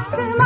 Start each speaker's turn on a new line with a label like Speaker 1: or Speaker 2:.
Speaker 1: i'm Marcelo.